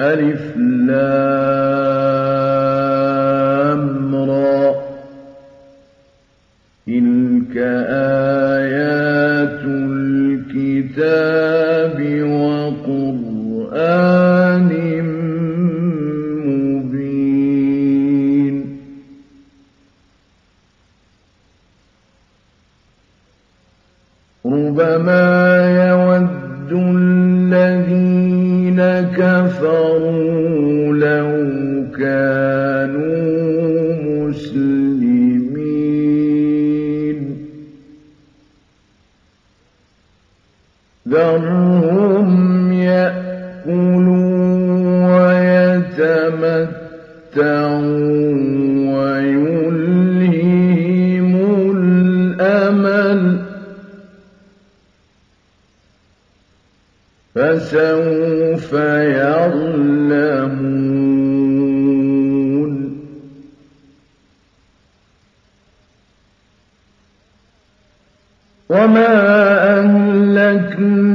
الر ۚ وَمَا أَهْلَكْنَا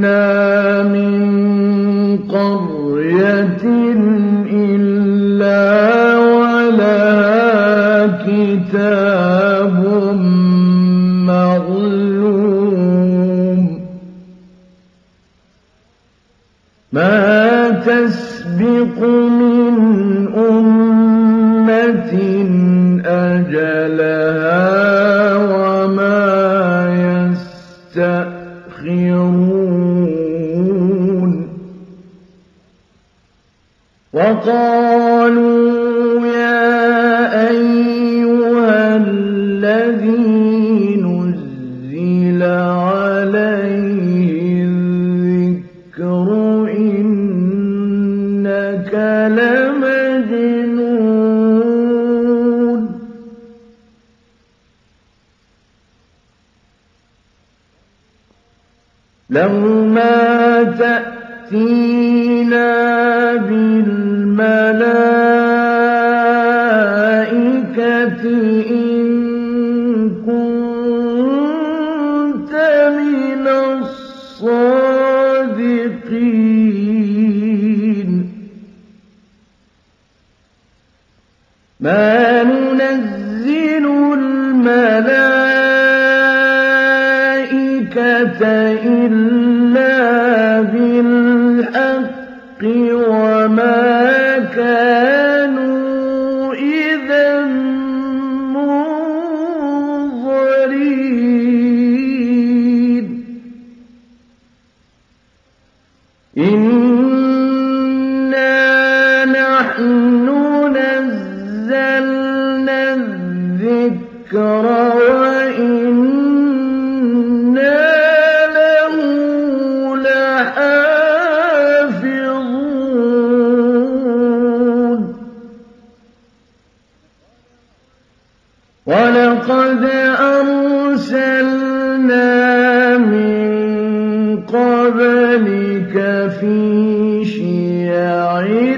فِي شِيَعِ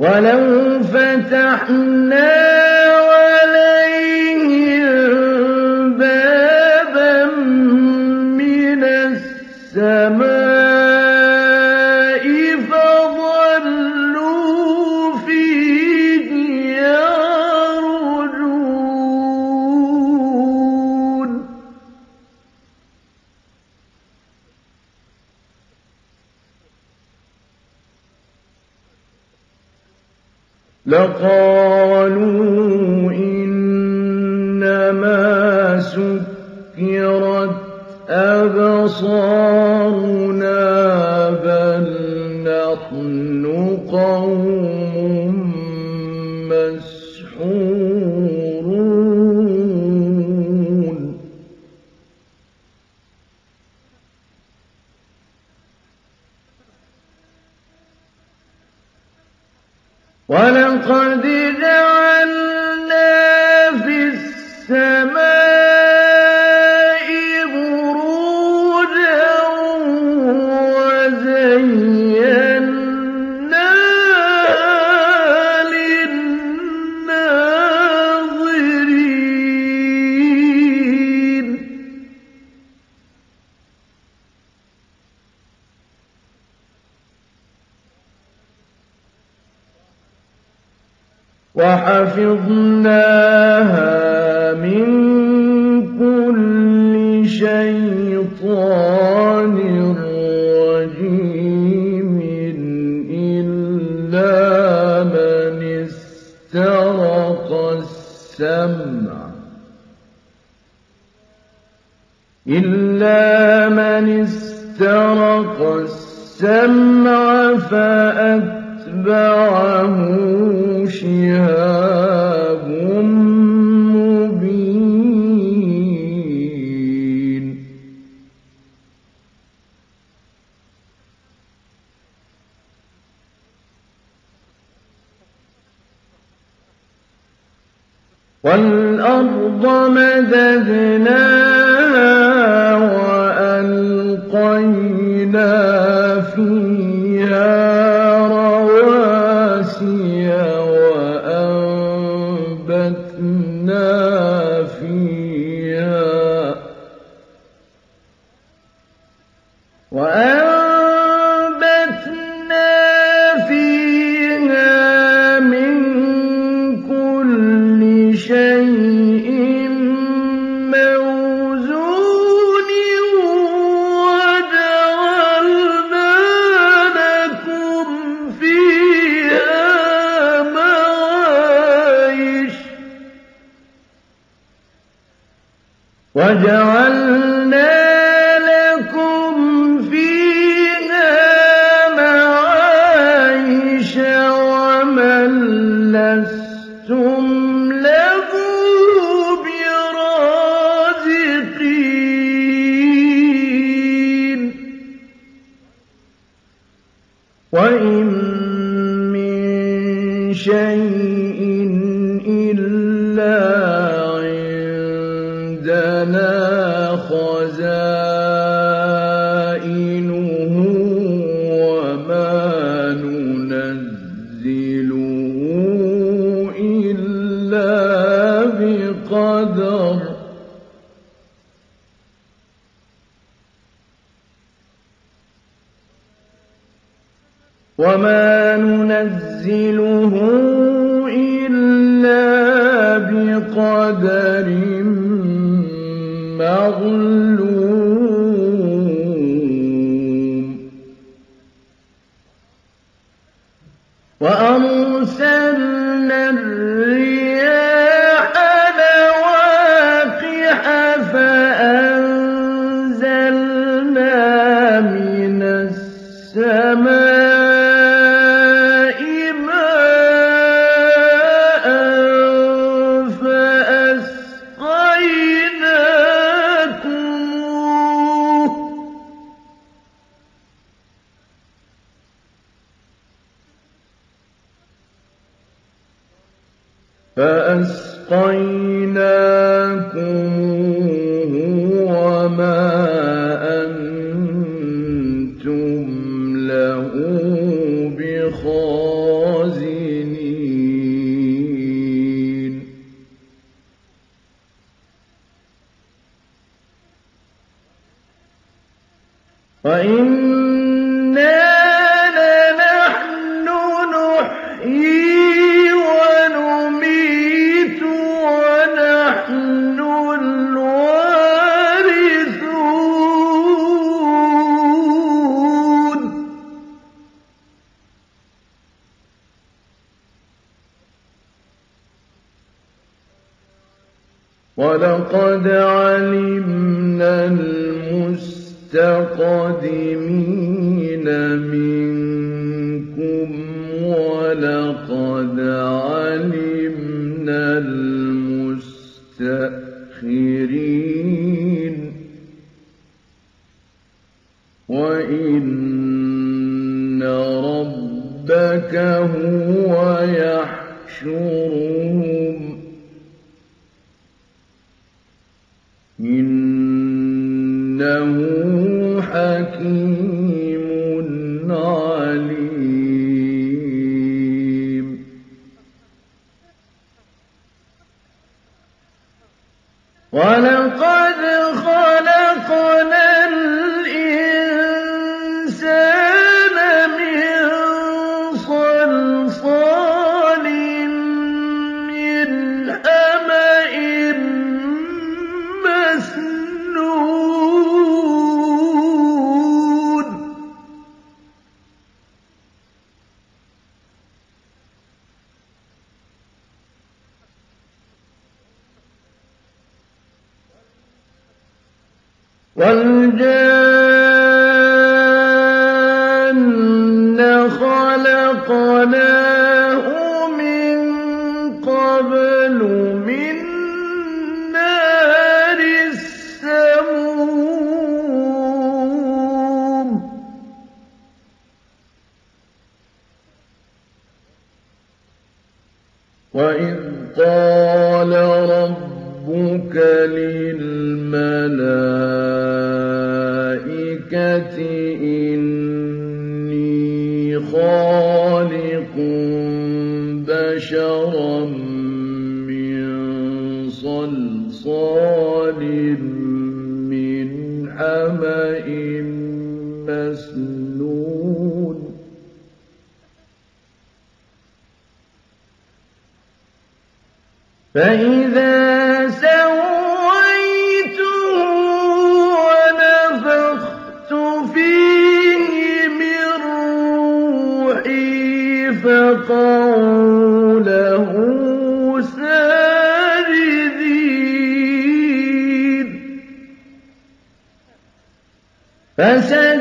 وَلَوْ فَتَحْنَا ولقد جعلنا والأرض مددناها ولقد علمنا المستقدمين منكم ولقد علمنا المستأخرين وإن ربك هو يحشر يعملون. فإذا سويته ونفخت فيه من روحي ساجدين. فسجد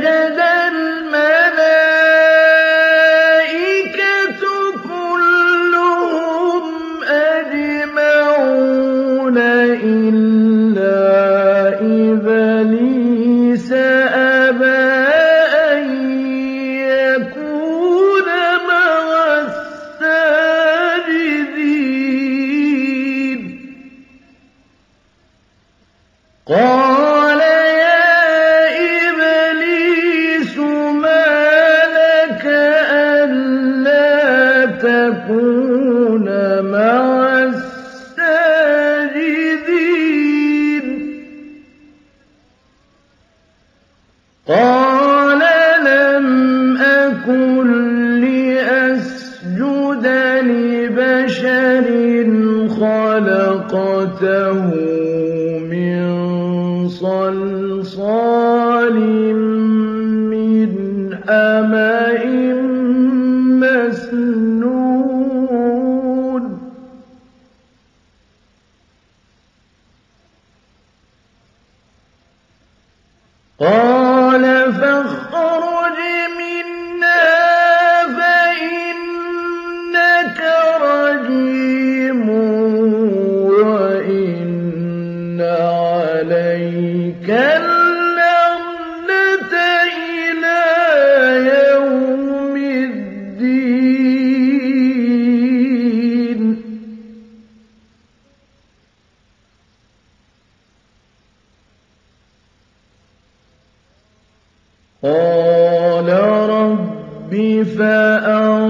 ربي فأنظر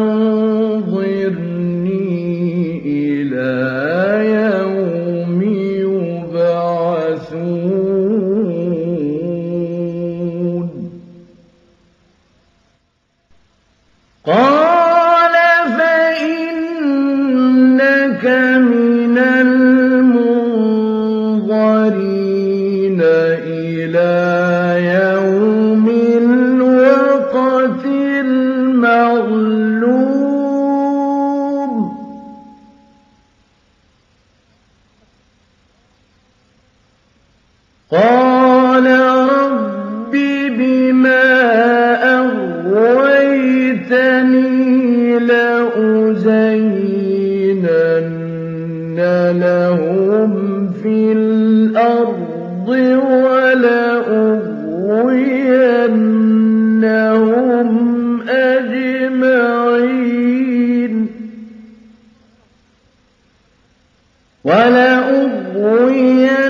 ولأغوين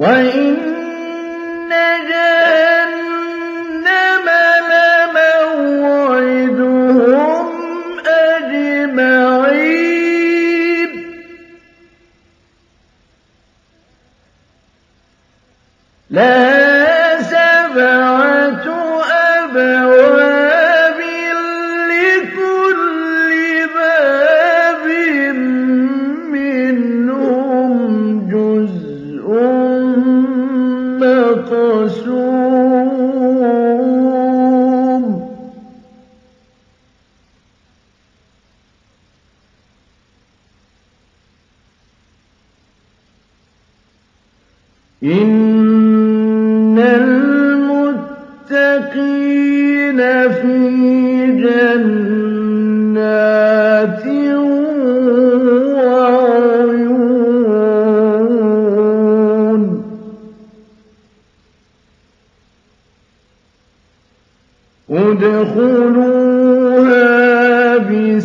وإن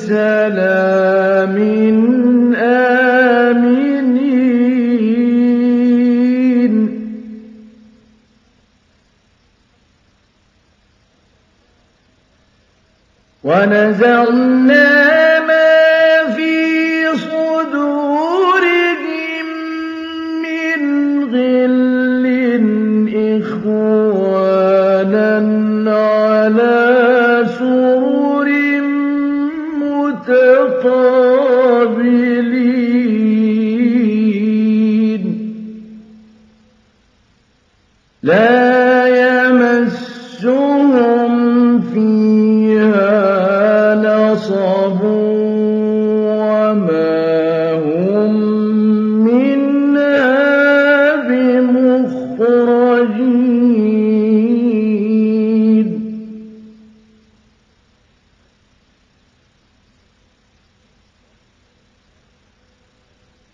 سلاما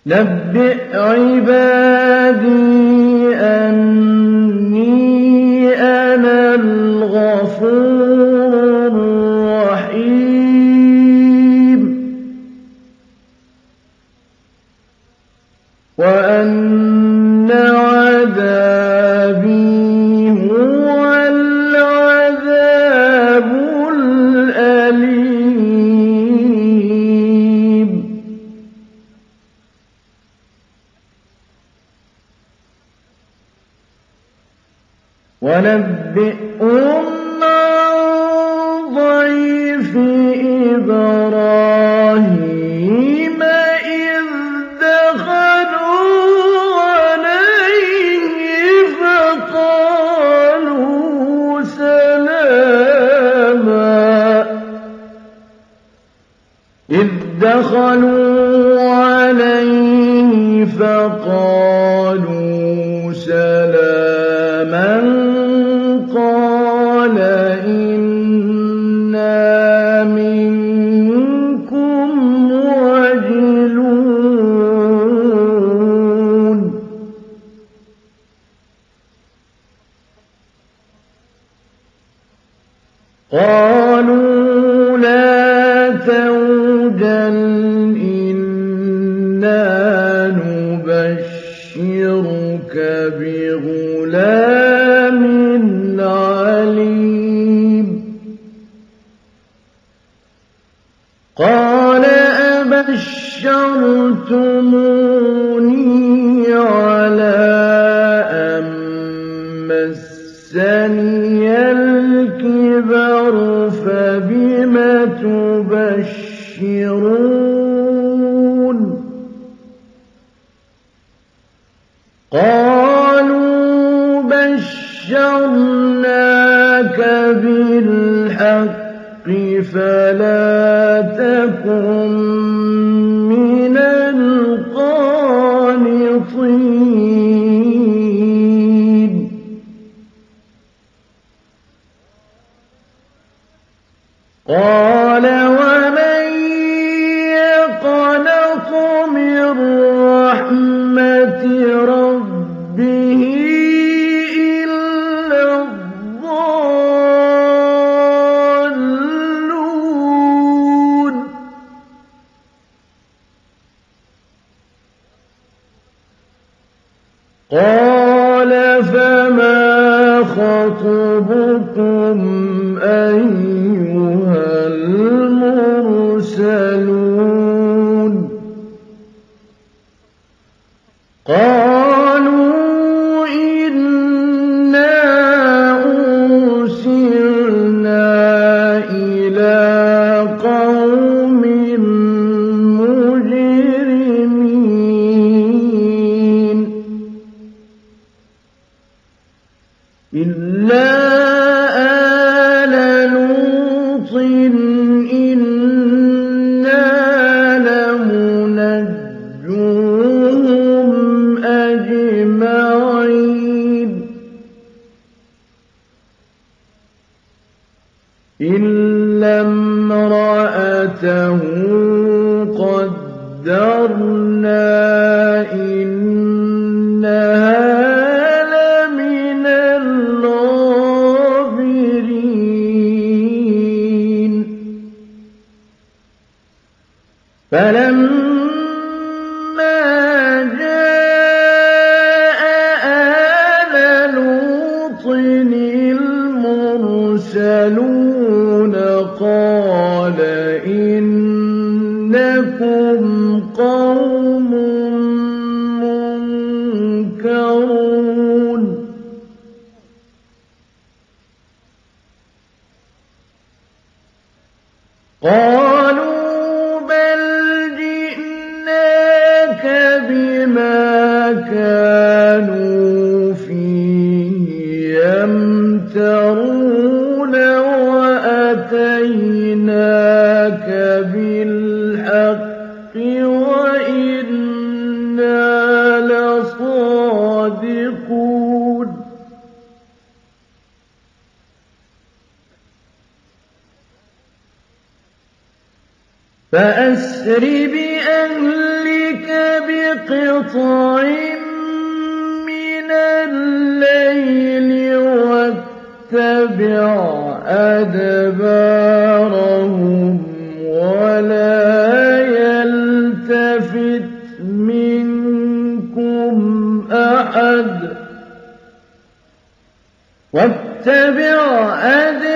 قال إنا تكن إلا قالوا بل جئناك بما كانوا فيه فأسر بأهلك بقطع من الليل واتبع أدبارهم ولا يلتفت منكم أحد واتبع أدبارهم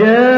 جاء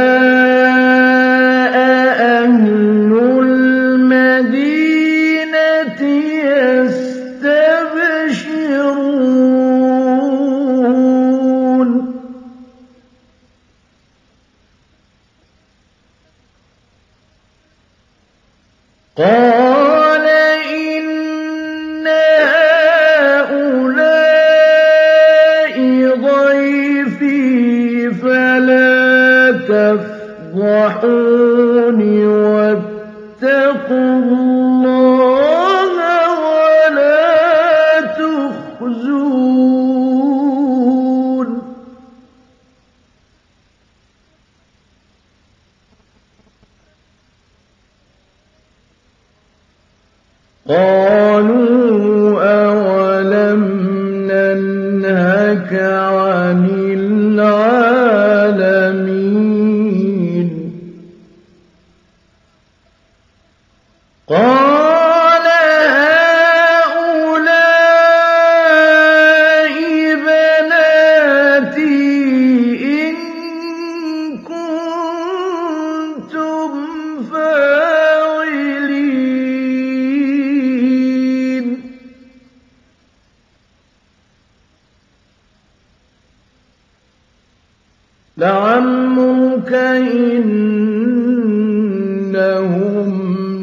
لعمرك إنهم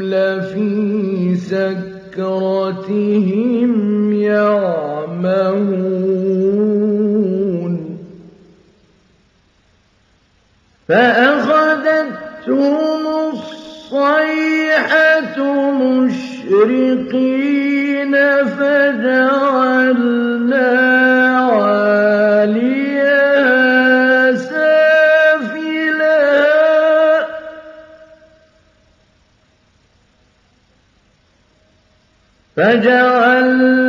لفي سكرتهم يعمهون. فأخذتهم الصيحة مشرقين فجعلنا فجعل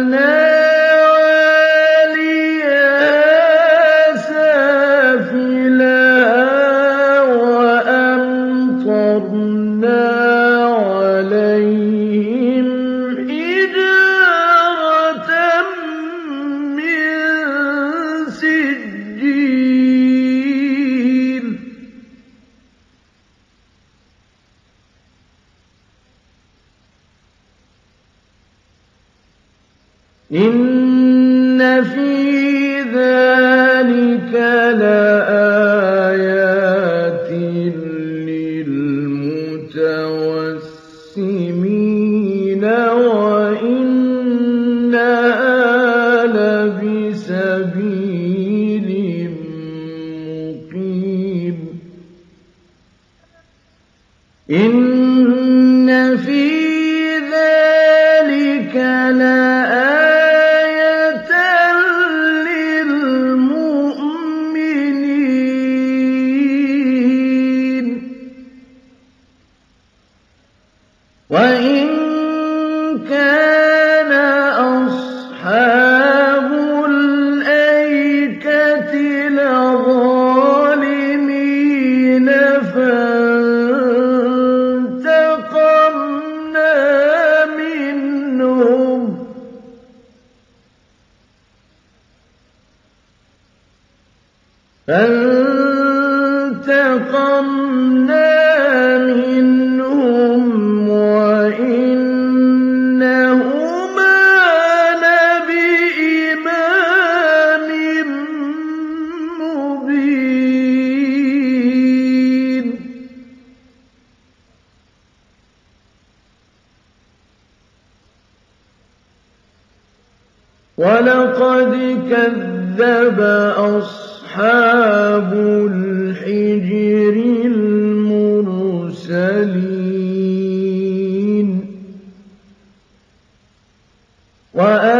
إن في ذلك لَا فانتقمنا منهم وإنهما لبإمام مبين. ولقد كذب أصحابه أصحاب الحجر المرسلين. وأن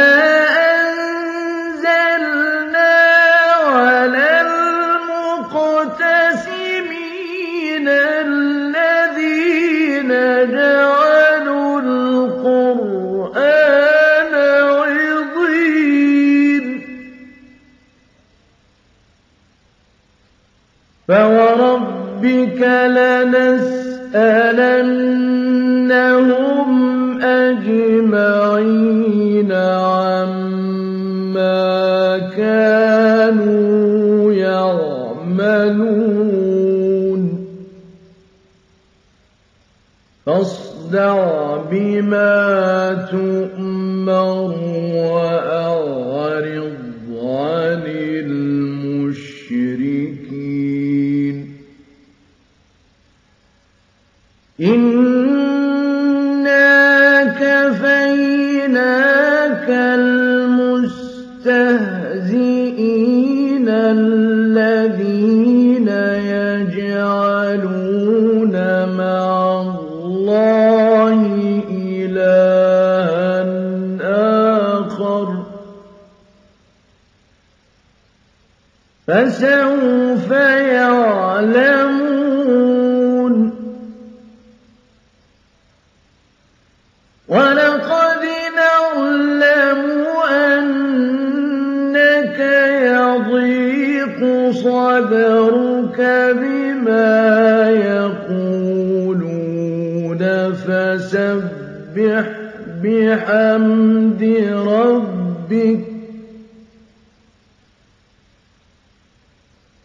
فسوف يعلم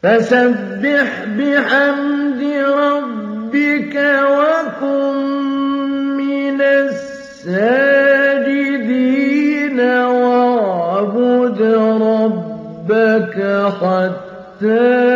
فسبح بحمد ربك وكن من الساجدين واعبد ربك حتى